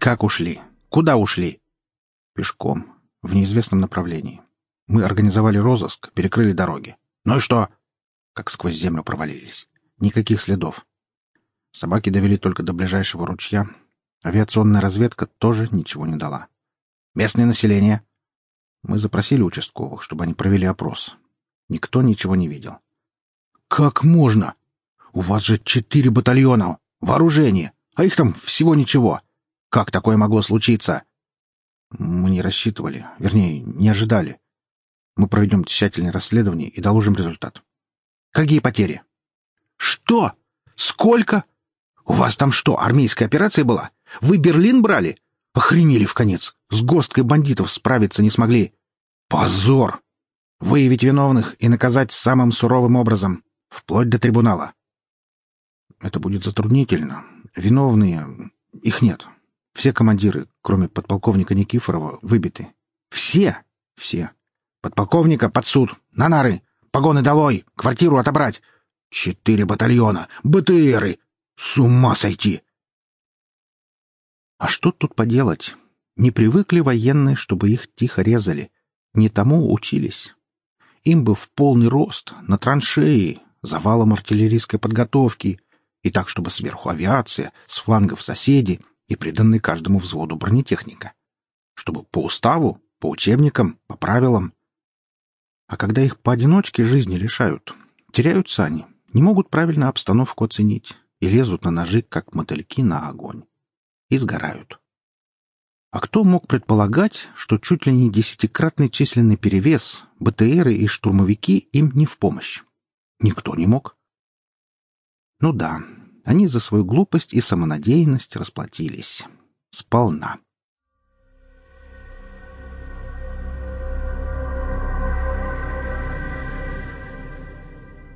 Как ушли? Куда ушли? Пешком, в неизвестном направлении. Мы организовали розыск, перекрыли дороги. Ну и что? Как сквозь землю провалились. Никаких следов. Собаки довели только до ближайшего ручья. Авиационная разведка тоже ничего не дала. Местное население. Мы запросили участковых, чтобы они провели опрос. Никто ничего не видел. Как можно? У вас же четыре батальона, вооружение, а их там всего ничего. Как такое могло случиться? Мы не рассчитывали, вернее, не ожидали. Мы проведем тщательное расследование и доложим результат. Какие потери? Что? Сколько? У вас там что, армейская операция была? Вы Берлин брали? Охренели в конец. С горсткой бандитов справиться не смогли. Позор! Выявить виновных и наказать самым суровым образом, вплоть до трибунала. Это будет затруднительно. Виновные... Их нет. Все командиры, кроме подполковника Никифорова, выбиты. Все? Все. Подполковника под суд. На нары. Погоны долой. Квартиру отобрать. Четыре батальона. БТРы. С ума сойти! А что тут поделать? Не привыкли военные, чтобы их тихо резали. Не тому учились. Им бы в полный рост, на траншеи, завалом артиллерийской подготовки, и так, чтобы сверху авиация, с флангов соседи и приданный каждому взводу бронетехника. Чтобы по уставу, по учебникам, по правилам. А когда их поодиночке жизни лишают, теряются они, не могут правильно обстановку оценить и лезут на ножи, как мотыльки на огонь. И сгорают. А кто мог предполагать, что чуть ли не десятикратный численный перевес, БТРы и штурмовики им не в помощь? Никто не мог. Ну да, они за свою глупость и самонадеянность расплатились. Сполна.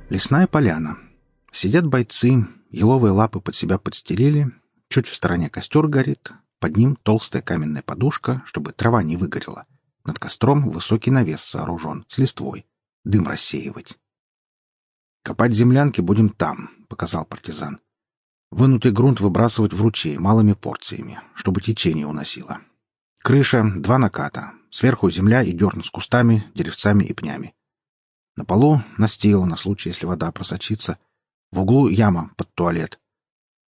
Лесная поляна. Сидят бойцы, еловые лапы под себя подстелили, чуть в стороне костер горит, под ним толстая каменная подушка, чтобы трава не выгорела. Над костром высокий навес сооружен, с листвой. Дым рассеивать. «Копать землянки будем там», — показал партизан. «Вынутый грунт выбрасывать в ручей малыми порциями, чтобы течение уносило. Крыша — два наката. Сверху земля и дерн с кустами, деревцами и пнями. На полу настил на случай, если вода просочится. В углу яма под туалет.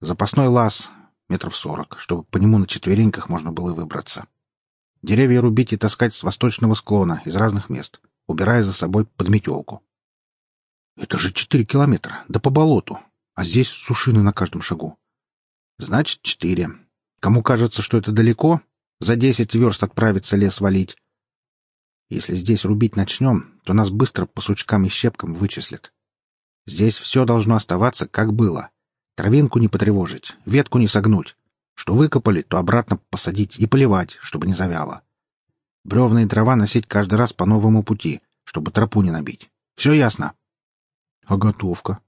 Запасной лаз метров сорок, чтобы по нему на четвереньках можно было выбраться. Деревья рубить и таскать с восточного склона из разных мест, убирая за собой подметелку. Это же четыре километра, да по болоту, а здесь сушины на каждом шагу. Значит, четыре. Кому кажется, что это далеко, за десять верст отправиться лес валить. Если здесь рубить начнем, то нас быстро по сучкам и щепкам вычислят. Здесь все должно оставаться, как было. Травинку не потревожить, ветку не согнуть. Что выкопали, то обратно посадить и поливать, чтобы не завяло. Бревна и дрова носить каждый раз по новому пути, чтобы тропу не набить. Все ясно? А готовка?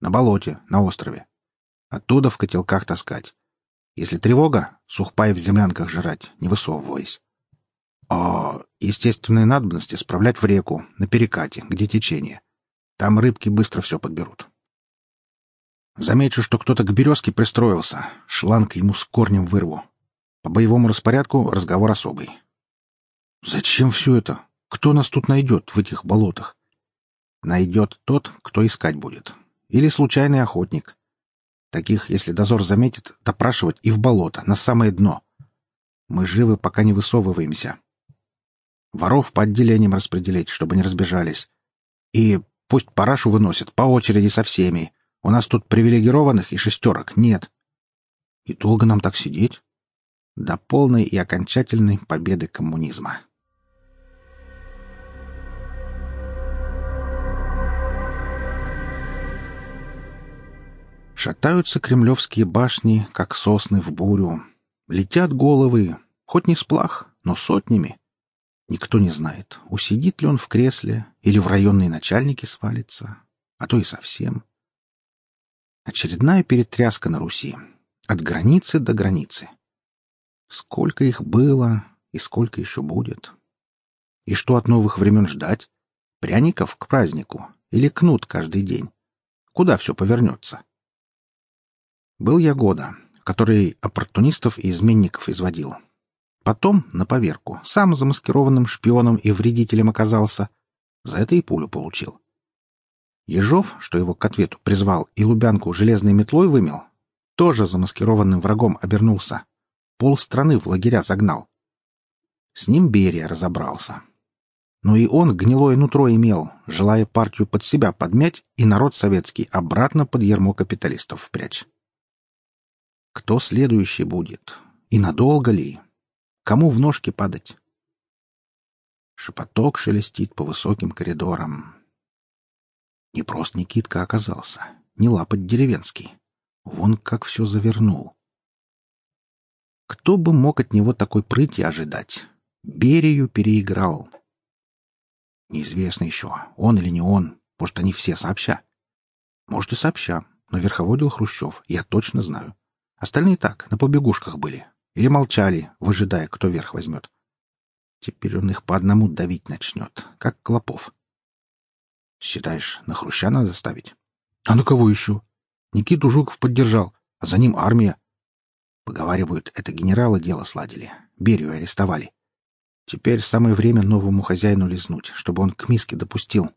На болоте, на острове. Оттуда в котелках таскать. Если тревога, сухпай в землянках жрать, не высовываясь. А естественные надобности справлять в реку, на перекате, где течение. Там рыбки быстро все подберут. Замечу, что кто-то к березке пристроился. Шланг ему с корнем вырву. По боевому распорядку разговор особый. Зачем все это? Кто нас тут найдет в этих болотах? Найдет тот, кто искать будет. Или случайный охотник. Таких, если дозор заметит, допрашивать и в болото, на самое дно. Мы живы, пока не высовываемся. Воров по отделениям распределить, чтобы не разбежались. И пусть парашу выносят по очереди со всеми, у нас тут привилегированных и шестерок нет. И долго нам так сидеть? До полной и окончательной победы коммунизма. Шатаются кремлевские башни, как сосны в бурю. Летят головы, хоть не сплах, но сотнями. Никто не знает, усидит ли он в кресле или в районные начальники свалится, а то и совсем. Очередная перетряска на Руси. От границы до границы. Сколько их было и сколько еще будет. И что от новых времен ждать? Пряников к празднику или кнут каждый день? Куда все повернется? Был я года, который оппортунистов и изменников изводил. Потом, на поверку, сам замаскированным шпионом и вредителем оказался. За это и пулю получил. Ежов, что его к ответу призвал и Лубянку железной метлой вымел, тоже замаскированным врагом обернулся. Пол страны в лагеря загнал. С ним Берия разобрался. Но и он гнилое нутро имел, желая партию под себя подмять и народ советский обратно под ермо капиталистов впрячь. Кто следующий будет? И надолго ли? Кому в ножки падать? Шепоток шелестит по высоким коридорам. Не просто Никитка оказался, не лапоть деревенский. Вон как все завернул. Кто бы мог от него такой прыти ожидать? Берию переиграл. Неизвестно еще, он или не он. Может, они все сообща. Может, и сообща, но верховодил Хрущев, я точно знаю. Остальные так, на побегушках были. Или молчали, выжидая, кто верх возьмет. Теперь он их по одному давить начнет, как клопов. Считаешь, на Хруща надо ставить? А на кого еще? Никиту Жуков поддержал, а за ним армия. Поговаривают, это генералы дело сладили. Берию арестовали. Теперь самое время новому хозяину лизнуть, чтобы он к миске допустил.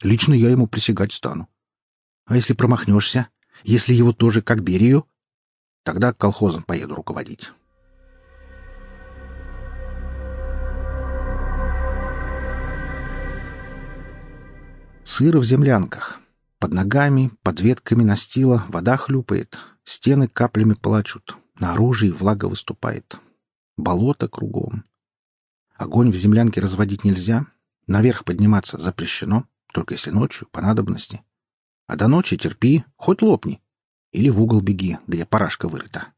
Лично я ему присягать стану. А если промахнешься? Если его тоже как Берию? Тогда к колхозам поеду руководить. Сыро в землянках. Под ногами, под ветками настила вода хлюпает, стены каплями плачут, на оружии влага выступает. Болото кругом. Огонь в землянке разводить нельзя, наверх подниматься запрещено, только если ночью, по надобности. А до ночи терпи, хоть лопни. Или в угол беги, где парашка вырыта.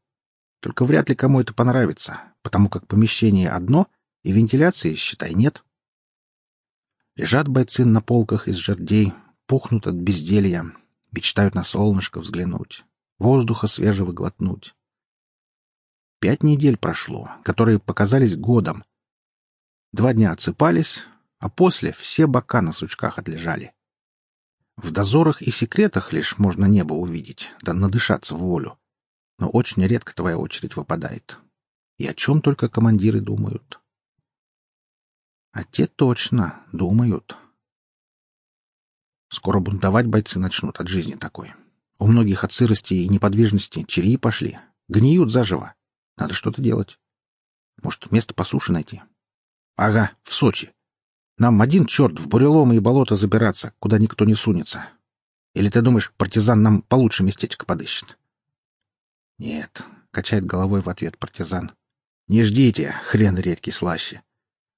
Только вряд ли кому это понравится, потому как помещение одно, и вентиляции, считай, нет. Лежат бойцы на полках из жердей, пухнут от безделья, мечтают на солнышко взглянуть, воздуха свежего глотнуть. Пять недель прошло, которые показались годом. Два дня отсыпались, а после все бока на сучках отлежали. В дозорах и секретах лишь можно небо увидеть, да надышаться волю. Но очень редко твоя очередь выпадает. И о чем только командиры думают. А те точно думают. Скоро бунтовать бойцы начнут от жизни такой. У многих от сырости и неподвижности черьи пошли. Гниют заживо. Надо что-то делать. Может, место по суше найти? Ага, в Сочи. Нам один черт в буреломы и болото забираться, куда никто не сунется. Или ты думаешь, партизан нам получше местечко подыщет? Нет, качает головой в ответ партизан. Не ждите, хрен редкий слаще.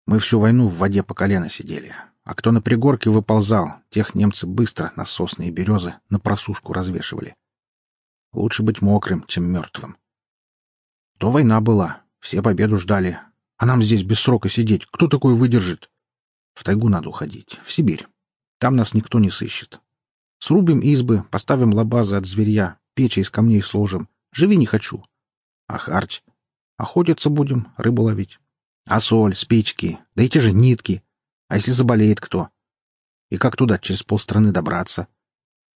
Мы всю войну в воде по колено сидели. А кто на пригорке выползал, тех немцы быстро на сосны и березы на просушку развешивали. Лучше быть мокрым, чем мертвым. То война была, все победу ждали. А нам здесь без срока сидеть, кто такой выдержит? В тайгу надо уходить, в Сибирь. Там нас никто не сыщет. Срубим избы, поставим лабазы от зверья, печи из камней сложим. Живи не хочу. А харч? Охотиться будем, рыбу ловить. А соль, спички, да и те же нитки. А если заболеет кто? И как туда через полстраны добраться?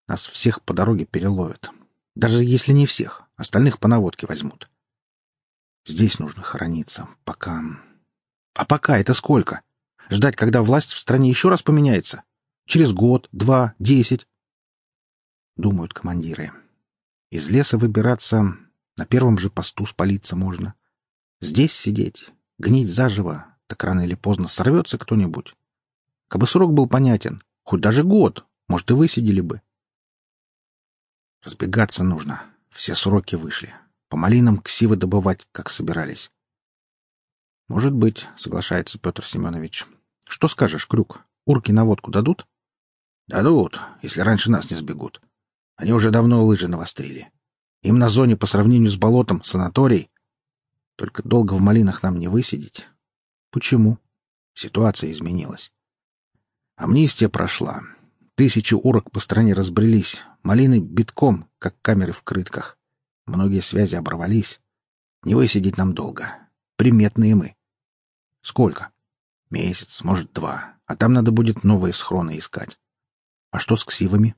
Нас всех по дороге переловят. Даже если не всех, остальных по наводке возьмут. Здесь нужно хорониться, пока... А пока это сколько? Ждать, когда власть в стране еще раз поменяется? Через год, два, десять? Думают командиры. Из леса выбираться, на первом же посту спалиться можно. Здесь сидеть, Гнить заживо, так рано или поздно сорвется кто-нибудь. Кабы срок был понятен, хоть даже год, может, и высидели бы. Разбегаться нужно. Все сроки вышли. По малинам ксивы добывать, как собирались. Может быть, соглашается Петр Семенович. Что скажешь, Крюк? Урки на водку дадут? Дадут, если раньше нас не сбегут. Они уже давно лыжи навострили. Им на зоне по сравнению с болотом санаторий, только долго в малинах нам не высидеть. Почему? Ситуация изменилась. Амнистия прошла. Тысячи урок по стране разбрелись. Малины битком, как камеры в крытках. Многие связи оборвались. Не высидеть нам долго. Приметные мы. Сколько? Месяц, может, два. А там надо будет новые схроны искать. А что с ксивами?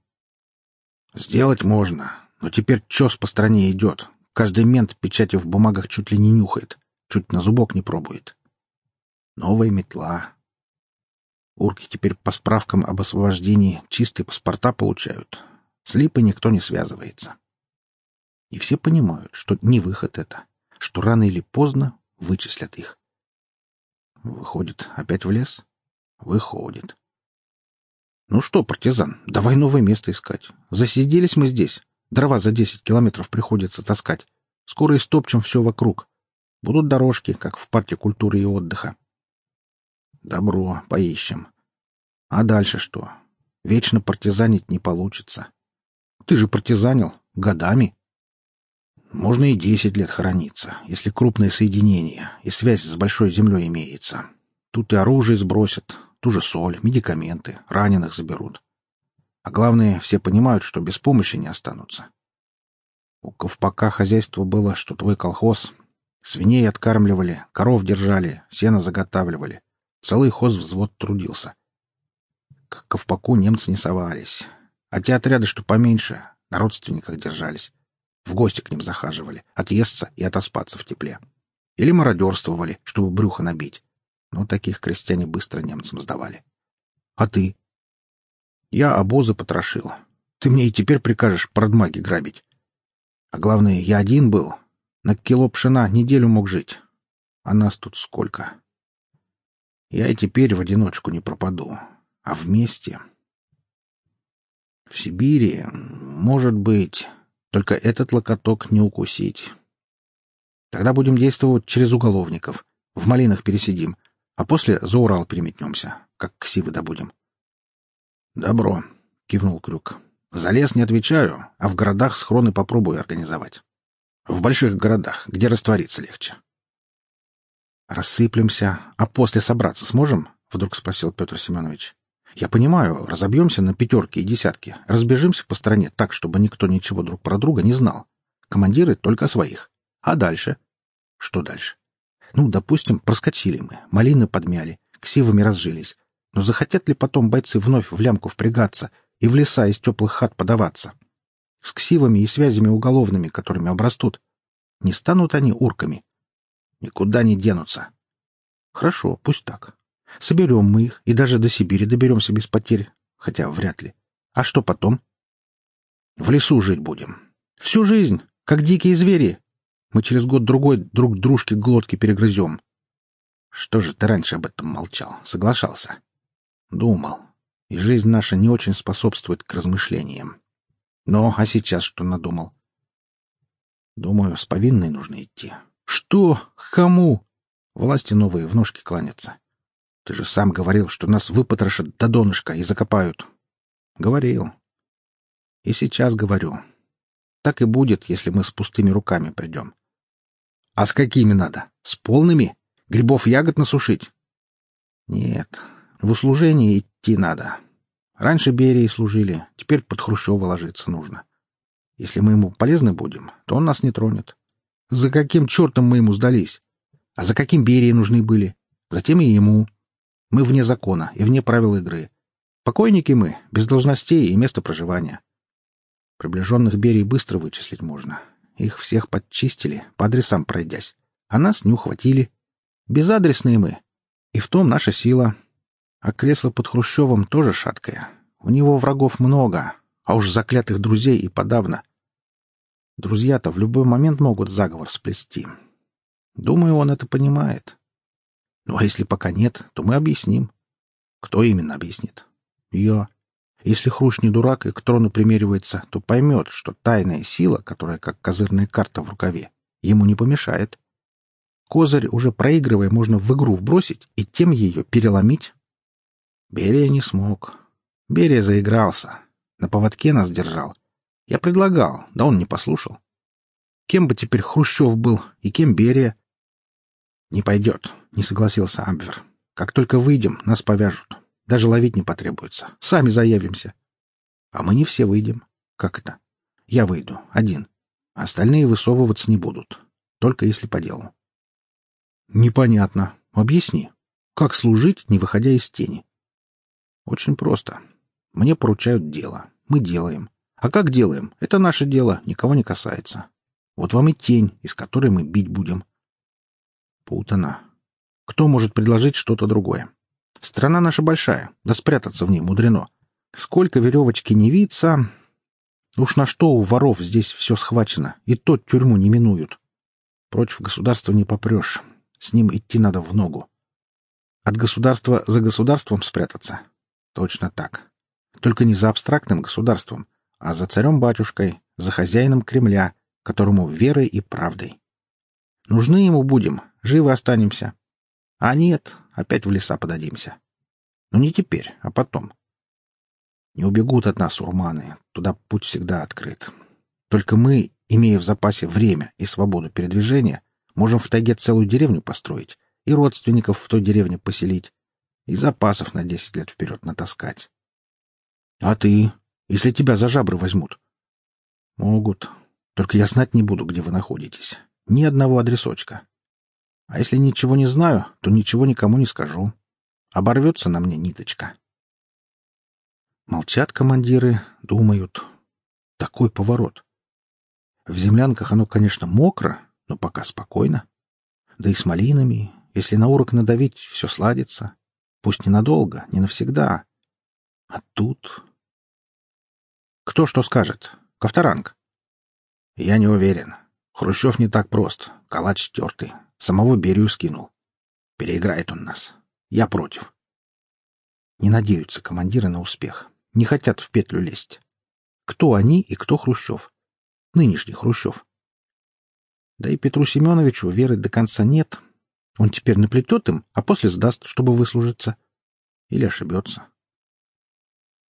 Сделать можно. Но теперь чес по стране идет. Каждый мент печати в бумагах чуть ли не нюхает, чуть на зубок не пробует. Новая метла. Урки теперь по справкам об освобождении чистые паспорта получают. С липой никто не связывается. И все понимают, что не выход это, что рано или поздно вычислят их. Выходит, опять в лес? Выходит. Ну что, партизан, давай новое место искать. Засиделись мы здесь. Дрова за десять километров приходится таскать. Скоро истопчем все вокруг. Будут дорожки, как в парке культуры и отдыха. Добро, поищем. А дальше что? Вечно партизанить не получится. Ты же партизанил. Годами. Можно и десять лет хорониться, если крупное соединение и связь с большой землей имеется. Тут и оружие сбросят, ту же соль, медикаменты, раненых заберут. А главное, все понимают, что без помощи не останутся. У Ковпака хозяйство было, что твой колхоз. Свиней откармливали, коров держали, сено заготавливали. Целый хозвзвод трудился. К Ковпаку немцы не совались. А те отряды, что поменьше, на родственниках держались. В гости к ним захаживали, отъесться и отоспаться в тепле. Или мародерствовали, чтобы брюхо набить. Но таких крестьяне быстро немцам сдавали. А ты? Я обозы потрошил. Ты мне и теперь прикажешь продмаги грабить. А главное, я один был. На кило пшена неделю мог жить. А нас тут сколько? Я и теперь в одиночку не пропаду. А вместе... В Сибири, может быть, только этот локоток не укусить. Тогда будем действовать через уголовников. В малинах пересидим, а после за Урал переметнемся, как ксивы добудем. «Добро», — кивнул Крюк. «За лес не отвечаю, а в городах схроны попробую организовать. В больших городах, где раствориться легче». «Рассыплемся, а после собраться сможем?» — вдруг спросил Петр Семенович. «Я понимаю, разобьемся на пятерки и десятки, разбежимся по стране так, чтобы никто ничего друг про друга не знал. Командиры только своих. А дальше?» «Что дальше?» «Ну, допустим, проскочили мы, малины подмяли, ксивами разжились, но захотят ли потом бойцы вновь в лямку впрягаться и в леса из теплых хат подаваться? С ксивами и связями уголовными, которыми обрастут. Не станут они урками. Никуда не денутся. Хорошо, пусть так. Соберем мы их и даже до Сибири доберемся без потерь. Хотя вряд ли. А что потом? В лесу жить будем. Всю жизнь, как дикие звери. Мы через год-другой друг дружке глотки перегрызем. Что же ты раньше об этом молчал, соглашался? Думал. И жизнь наша не очень способствует к размышлениям. Но, а сейчас что надумал? Думаю, с повинной нужно идти. Что? К кому? Власти новые в ножки кланятся. Ты же сам говорил, что нас выпотрошат до донышка и закопают. Говорил. И сейчас говорю. Так и будет, если мы с пустыми руками придем. А с какими надо? С полными? Грибов ягод насушить? Нет, в услужение идти надо. Раньше Берии служили, теперь под Хрущева ложиться нужно. Если мы ему полезны будем, то он нас не тронет. За каким чертом мы ему сдались? А за каким Берии нужны были? Затем и ему. Мы вне закона и вне правил игры. Покойники мы, без должностей и места проживания. Приближенных Берий быстро вычислить можно. Их всех подчистили, по адресам пройдясь. А нас не ухватили. Безадресные мы. И в том наша сила. А кресло под Хрущевым тоже шаткое. У него врагов много, а уж заклятых друзей и подавно. Друзья-то в любой момент могут заговор сплести. Думаю, он это понимает. Ну а если пока нет, то мы объясним. Кто именно объяснит? Я. Если Хрущ не дурак и к трону примеривается, то поймет, что тайная сила, которая как козырная карта в рукаве, ему не помешает. Козырь, уже проигрывая, можно в игру вбросить и тем ее переломить. Берия не смог. Берия заигрался. На поводке нас держал. Я предлагал, да он не послушал. Кем бы теперь Хрущев был и кем Берия? Не пойдет, не согласился Амбвер. Как только выйдем, нас повяжут. Даже ловить не потребуется. Сами заявимся. А мы не все выйдем. Как это? Я выйду, один. Остальные высовываться не будут. Только если по делу. Непонятно. Объясни. Как служить, не выходя из тени? Очень просто. Мне поручают дело. Мы делаем. А как делаем? Это наше дело, никого не касается. Вот вам и тень, из которой мы бить будем. Путано. Кто может предложить что-то другое? Страна наша большая, да спрятаться в ней мудрено. Сколько веревочки не виться... Уж на что у воров здесь все схвачено, и тот тюрьму не минуют. Против государства не попрешь. С ним идти надо в ногу. От государства за государством спрятаться? Точно так. Только не за абстрактным государством, а за царем-батюшкой, за хозяином Кремля, которому верой и правдой. Нужны ему будем, живы останемся. А нет, опять в леса подадимся. Но не теперь, а потом. Не убегут от нас урманы, туда путь всегда открыт. Только мы, имея в запасе время и свободу передвижения, можем в тайге целую деревню построить и родственников в той деревне поселить, и запасов на десять лет вперед натаскать. А ты, если тебя за жабры возьмут? Могут. Только я знать не буду, где вы находитесь. Ни одного адресочка. А если ничего не знаю, то ничего никому не скажу. Оборвется на мне ниточка. Молчат командиры, думают. Такой поворот. В землянках оно, конечно, мокро, но пока спокойно. Да и с малинами, если на урок надавить, все сладится. Пусть ненадолго, не навсегда. А тут... Кто что скажет? Ковторанг. Я не уверен. Хрущев не так прост. Калач тертый. Самого Берию скинул. Переиграет он нас. Я против. Не надеются командиры на успех. Не хотят в петлю лезть. Кто они и кто Хрущев? Нынешний Хрущев. Да и Петру Семеновичу веры до конца нет. Он теперь наплетет им, а после сдаст, чтобы выслужиться. Или ошибется.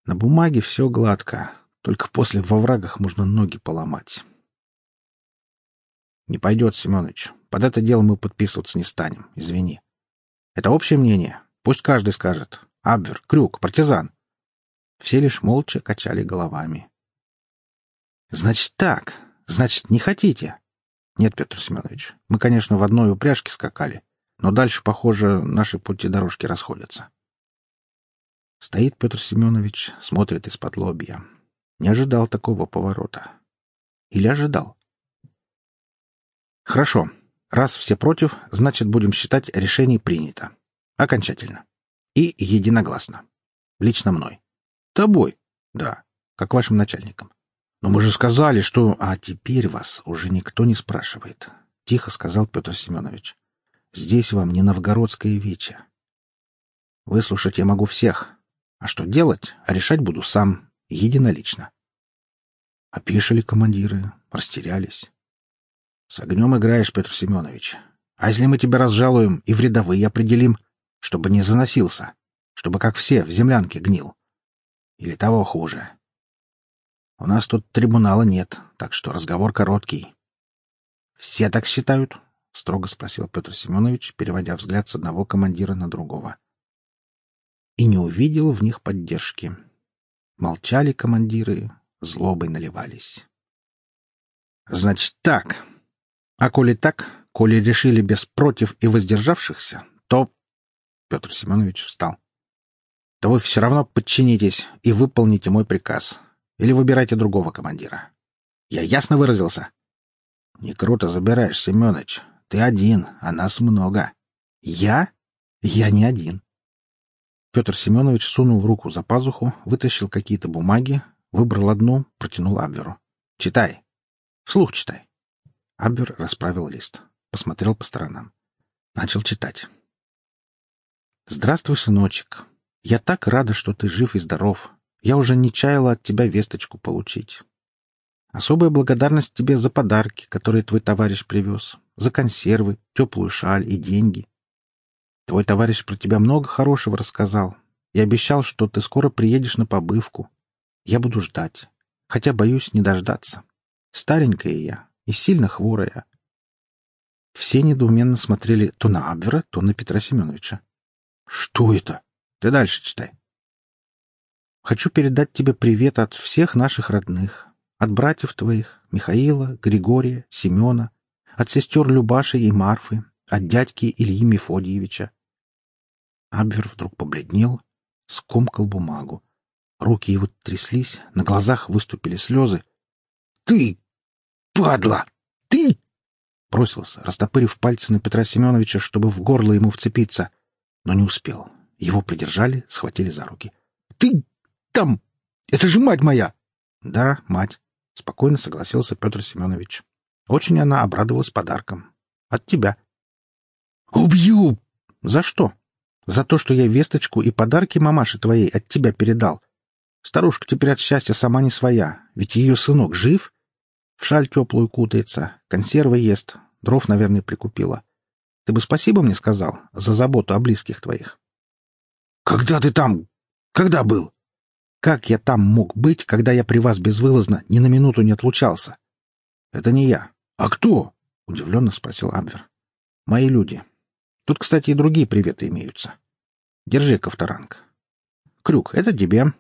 На бумаге все гладко, только после во врагах можно ноги поломать. Не пойдет, Семенович. Под это дело мы подписываться не станем. Извини. Это общее мнение. Пусть каждый скажет. Абвер, Крюк, партизан. Все лишь молча качали головами. Значит так. Значит, не хотите? Нет, Петр Семенович. Мы, конечно, в одной упряжке скакали, но дальше, похоже, наши пути дорожки расходятся. Стоит Петр Семенович, смотрит из-под лобья. Не ожидал такого поворота. Или ожидал? Хорошо. Раз все против, значит, будем считать решение принято. Окончательно. И единогласно. Лично мной. Тобой. Да. Как вашим начальником. Но мы же сказали, что... А теперь вас уже никто не спрашивает. Тихо сказал Петр Семенович. Здесь вам не новгородское вече. Выслушать я могу всех. А что делать, решать буду сам, единолично. Опишили командиры, растерялись. С огнем играешь, Петр Семенович. А если мы тебя разжалуем и в рядовые определим, чтобы не заносился, чтобы, как все, в землянке гнил? Или того хуже? У нас тут трибунала нет, так что разговор короткий. — Все так считают? — строго спросил Петр Семенович, переводя взгляд с одного командира на другого. И не увидел в них поддержки. Молчали командиры, злобой наливались. — Значит так, а коли так, коли решили без против и воздержавшихся, то... Петр Семенович встал. То вы все равно подчинитесь и выполните мой приказ. Или выбирайте другого командира. Я ясно выразился? Не круто забираешь, Семенович. Ты один, а нас много. Я? Я не один. Петр Семенович сунул руку за пазуху, вытащил какие-то бумаги, выбрал одну, протянул Абверу. «Читай. Вслух читай». Абер расправил лист, посмотрел по сторонам. Начал читать. «Здравствуй, сыночек. Я так рада, что ты жив и здоров. Я уже не чаяла от тебя весточку получить. Особая благодарность тебе за подарки, которые твой товарищ привез, за консервы, теплую шаль и деньги. Твой товарищ про тебя много хорошего рассказал и обещал, что ты скоро приедешь на побывку. Я буду ждать, хотя боюсь не дождаться. Старенькая я, и сильно хворая. Все недоуменно смотрели то на Абвера, то на Петра Семеновича. «Что это? Ты дальше читай». «Хочу передать тебе привет от всех наших родных, от братьев твоих, Михаила, Григория, Семена, от сестер Любаши и Марфы, от дядьки Ильи Мефодьевича». Абвер вдруг побледнел, скомкал бумагу. Руки его тряслись, на глазах выступили слезы. «Ты падла! Ты бросился, растопырив пальцы на Петра Семеновича, чтобы в горло ему вцепиться, но не успел. Его придержали, схватили за руки. — Ты там! Это же мать моя! — Да, мать, — спокойно согласился Петр Семенович. Очень она обрадовалась подарком. — От тебя. — Убью! — За что? — За то, что я весточку и подарки мамаше твоей от тебя передал. Старушка теперь от счастья сама не своя, ведь ее сынок жив. В шаль теплую кутается, консервы ест, дров, наверное, прикупила. Ты бы спасибо мне сказал за заботу о близких твоих. — Когда ты там? Когда был? Как я там мог быть, когда я при вас безвылазно ни на минуту не отлучался? — Это не я. — А кто? — удивленно спросил Абвер. — Мои люди. Тут, кстати, и другие приветы имеются. Держи, Ковторанг. — Крюк, это тебе.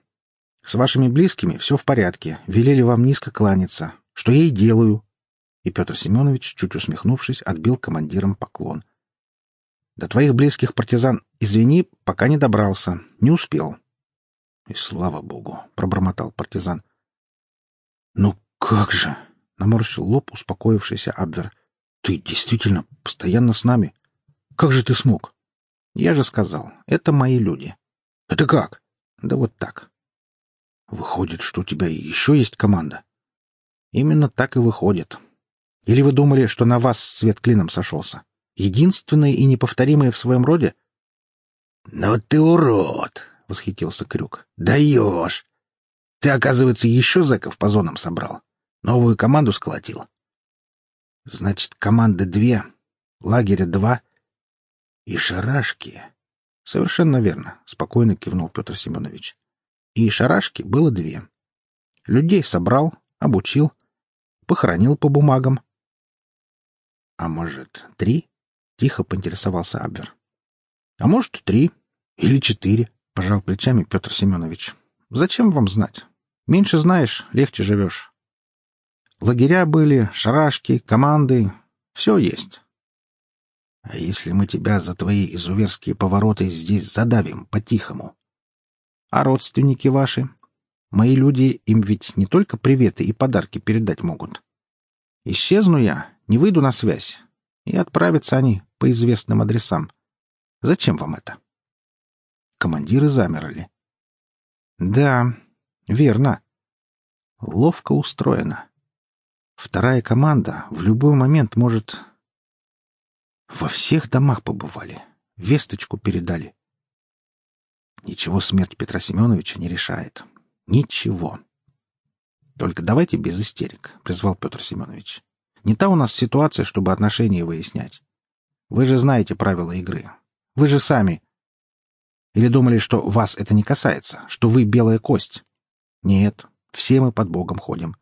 С вашими близкими все в порядке. Велели вам низко кланяться. Что я и делаю. И Петр Семенович, чуть усмехнувшись, отбил командиром поклон. — До твоих близких партизан, извини, пока не добрался. Не успел. И слава богу, пробормотал партизан. Ну как же, наморщил лоб успокоившийся Абвер. Ты действительно постоянно с нами. Как же ты смог? Я же сказал, это мои люди. Это как? Да вот так. Выходит, что у тебя еще есть команда. Именно так и выходит. Или вы думали, что на вас свет клином сошелся? Единственные и неповторимые в своем роде? — Ну ты урод! — восхитился Крюк. «Даешь! Ты, оказывается, еще зэков по зонам собрал. Новую команду сколотил. Значит, команды две, лагеря два и шарашки. Совершенно верно, спокойно кивнул Петр Семенович. И шарашки было две. Людей собрал, обучил, похоронил по бумагам. А может, три? Тихо поинтересовался Абвер. А может, три или четыре. — пожал плечами Петр Семенович. «Зачем вам знать? Меньше знаешь, легче живешь. Лагеря были, шарашки, команды. Все есть. А если мы тебя за твои изуверские повороты здесь задавим по-тихому? А родственники ваши? Мои люди им ведь не только приветы и подарки передать могут. Исчезну я, не выйду на связь, и отправятся они по известным адресам. Зачем вам это?» Командиры замерли. Да, верно. Ловко устроено. Вторая команда в любой момент может... Во всех домах побывали. Весточку передали. Ничего смерть Петра Семеновича не решает. Ничего. Только давайте без истерик, — призвал Петр Семенович. Не та у нас ситуация, чтобы отношения выяснять. Вы же знаете правила игры. Вы же сами или думали, что вас это не касается, что вы белая кость? Нет, все мы под Богом ходим.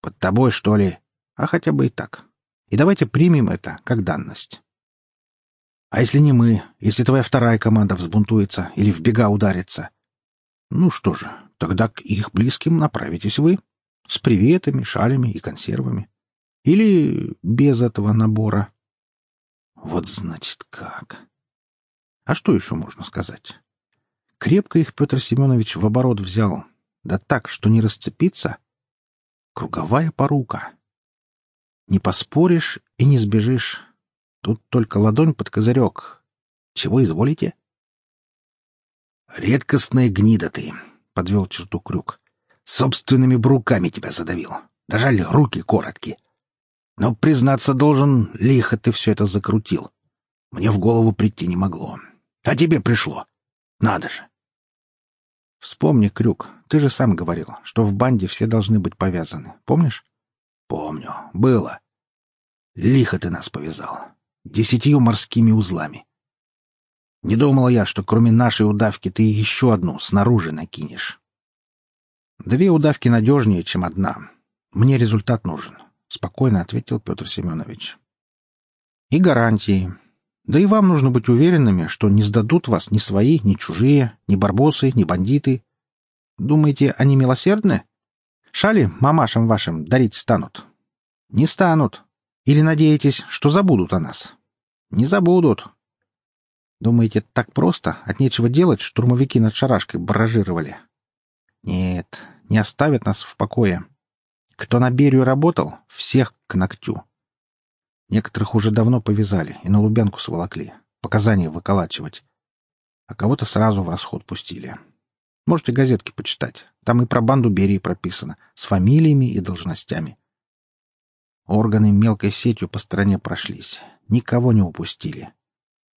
Под тобой, что ли? А хотя бы и так. И давайте примем это как данность. А если не мы, если твоя вторая команда взбунтуется или в бега ударится? Ну что же, тогда к их близким направитесь вы. С приветами, шалями и консервами. Или без этого набора. Вот значит как. А что еще можно сказать? Крепко их Петр Семенович в оборот взял. Да так, что не расцепиться. Круговая порука. Не поспоришь и не сбежишь. Тут только ладонь под козырек. Чего изволите? «Редкостная гнида ты», — подвел черту крюк. «Собственными бруками тебя задавил. Дожали руки короткие. Но, признаться должен, лихо ты все это закрутил. Мне в голову прийти не могло. А тебе пришло. Надо же. Вспомни, Крюк, ты же сам говорил, что в банде все должны быть повязаны. Помнишь? Помню. Было. Лихо ты нас повязал. Десятью морскими узлами. Не думал я, что кроме нашей удавки ты еще одну снаружи накинешь. Две удавки надежнее, чем одна. Мне результат нужен, — спокойно ответил Петр Семенович. И гарантии. Да и вам нужно быть уверенными, что не сдадут вас ни свои, ни чужие, ни барбосы, ни бандиты. Думаете, они милосердны? Шали мамашам вашим дарить станут? Не станут. Или надеетесь, что забудут о нас? Не забудут. Думаете, так просто, от нечего делать, штурмовики над шарашкой баражировали? Нет, не оставят нас в покое. Кто на Берию работал, всех к ногтю. Некоторых уже давно повязали и на Лубянку сволокли. Показания выколачивать. А кого-то сразу в расход пустили. Можете газетки почитать. Там и про банду Берии прописано. С фамилиями и должностями. Органы мелкой сетью по стране прошлись. Никого не упустили.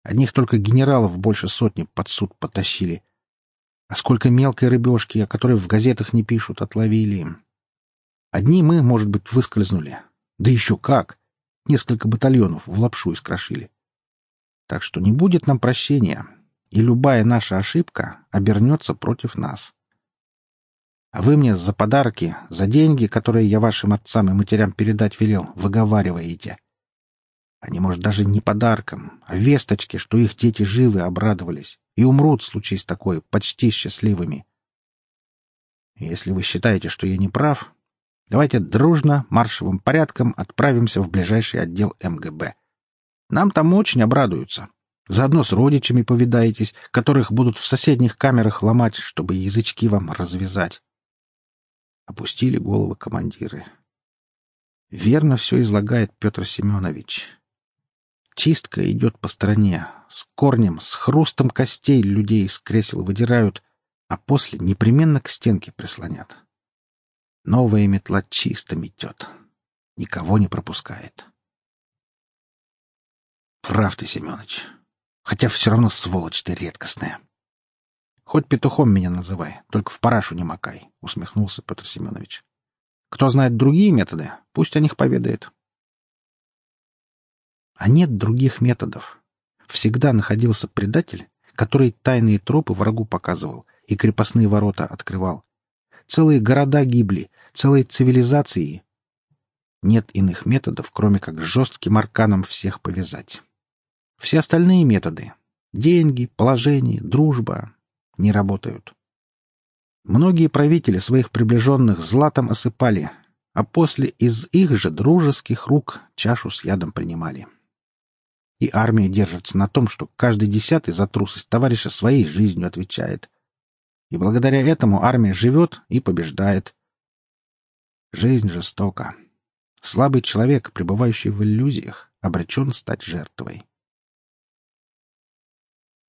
Одних только генералов больше сотни под суд потащили. А сколько мелкой рыбешки, о которой в газетах не пишут, отловили. Одни мы, может быть, выскользнули. Да еще как! Несколько батальонов в лапшу искрошили. Так что не будет нам прощения, и любая наша ошибка обернется против нас. А вы мне за подарки, за деньги, которые я вашим отцам и матерям передать велел, выговариваете. Они, может, даже не подарком, а весточки, что их дети живы, обрадовались и умрут, случись такое, почти счастливыми. Если вы считаете, что я не прав, давайте дружно, маршевым порядком отправимся в ближайший отдел МГБ. Нам там очень обрадуются. Заодно с родичами повидаетесь, которых будут в соседних камерах ломать, чтобы язычки вам развязать. Опустили головы командиры. Верно все излагает Петр Семенович. Чистка идет по стране. С корнем, с хрустом костей людей из кресел выдирают, а после непременно к стенке прислонят. Новая метла чисто метет. Никого не пропускает. Прав ты, Семенович. Хотя все равно сволочь ты редкостная. Хоть петухом меня называй, только в парашу не макай, — усмехнулся Петр Семенович. Кто знает другие методы, пусть о них поведает. А нет других методов. Всегда находился предатель, который тайные тропы врагу показывал и крепостные ворота открывал. Целые города гибли, целые цивилизации. Нет иных методов, кроме как жестким арканом всех повязать. Все остальные методы — деньги, положение, дружба не работают. Многие правители своих приближенных златом осыпали, а после из их же дружеских рук чашу с ядом принимали. И армия держится на том, что каждый десятый за трусость товарища своей жизнью отвечает. И благодаря этому армия живет и побеждает. Жизнь жестока. Слабый человек, пребывающий в иллюзиях, обречен стать жертвой.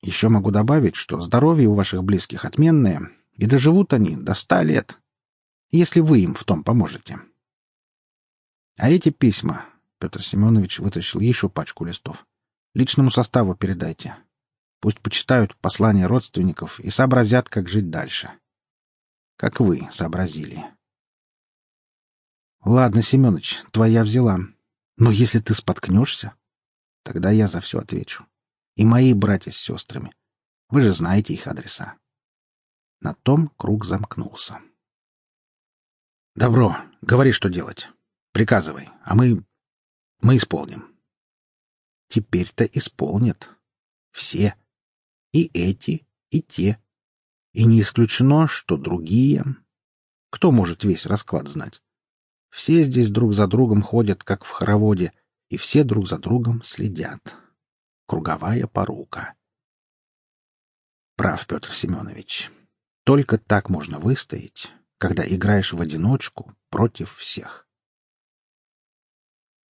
Еще могу добавить, что здоровье у ваших близких отменное, и доживут они до ста лет, если вы им в том поможете. А эти письма, Петр Семенович вытащил еще пачку листов, личному составу передайте. Пусть почитают послания родственников и сообразят, как жить дальше. Как вы сообразили. Ладно, Семенович, твоя взяла. Но если ты споткнешься, тогда я за все отвечу и мои братья с сестрами. Вы же знаете их адреса. На том круг замкнулся. Добро, говори, что делать. Приказывай, а мы... мы исполним. Теперь-то исполнят. Все. И эти, и те. И не исключено, что другие. Кто может весь расклад знать? Все здесь друг за другом ходят, как в хороводе, и все друг за другом следят круговая порука. Прав Петр Семенович. Только так можно выстоять, когда играешь в одиночку против всех.